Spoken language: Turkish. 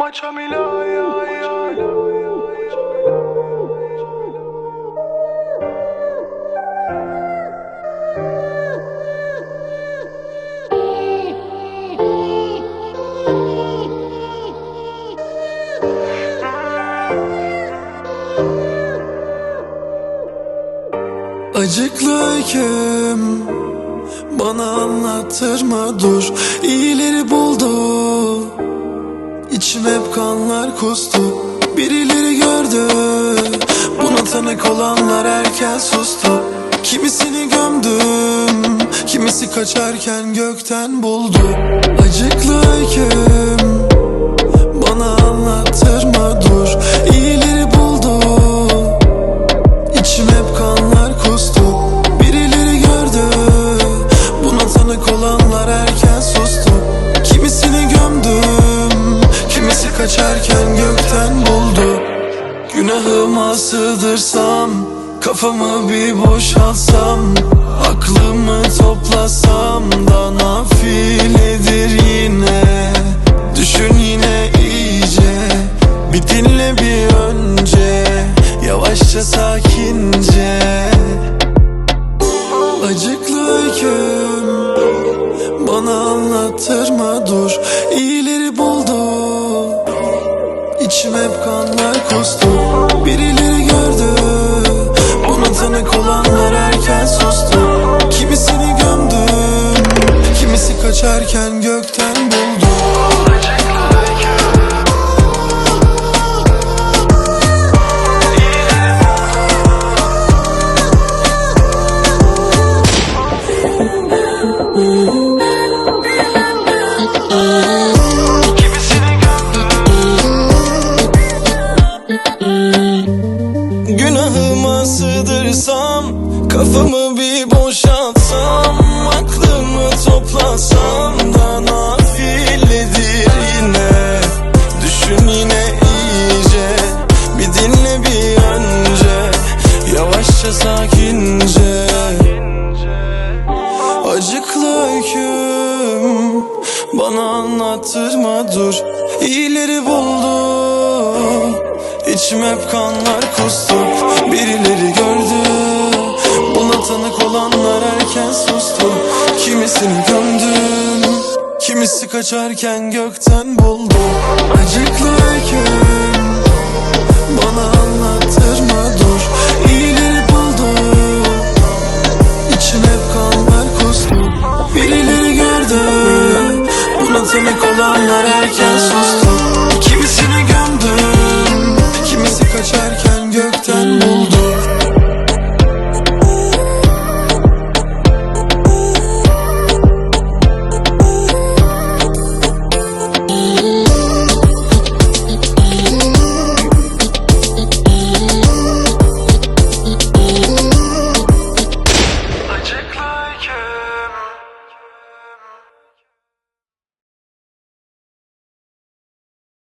Maça Milaya Acıklı öyküm Bana anlattırma dur. İyileri buldu İçim hep kanlar kustu. Birileri gördü. Buna tanık olanlar erken sustu. Kimisini gömdüm Kimisi kaçarken gökten buldu. Acıklı öyküm Bana anlattırma Kaçarken gökten buldu. Günahıma sığdırsam Kafamı bir boşalsam Aklımı toplasam da nafiledir yine. Düşün yine iyice Bir dinle bir önce Yavaşça sakince. Acıklı öyküm Bana anlattırma dur İyileri buldu İçim hep kanlar kustu. Birileri gördü. Buna tanık olanlar erken sustu. Kimisini gömdüm Kimisi kaçarken gökten buldu Günahıma sığdırsam Kafamı bir boşaltsam Aklımı toplasam da nafiledir yine. Düşün yine iyice Bir dinle bir önce Yavaşça sakince. Acıklı öyküm Bana anlattırma dur. İyileri buldum İçim hep kanlar kustu Birileri gördü. Buna tanık olanlar erken sustu. Kimisini gömdüm Kimisi kaçarken gökten buldu. Acıklı öyküm Bana anlattırma dur. İyileri buldu İçim hep kanlar kustu. Birileri gördü Buna tanık olanlar erken sustu. Kimisini gömdüm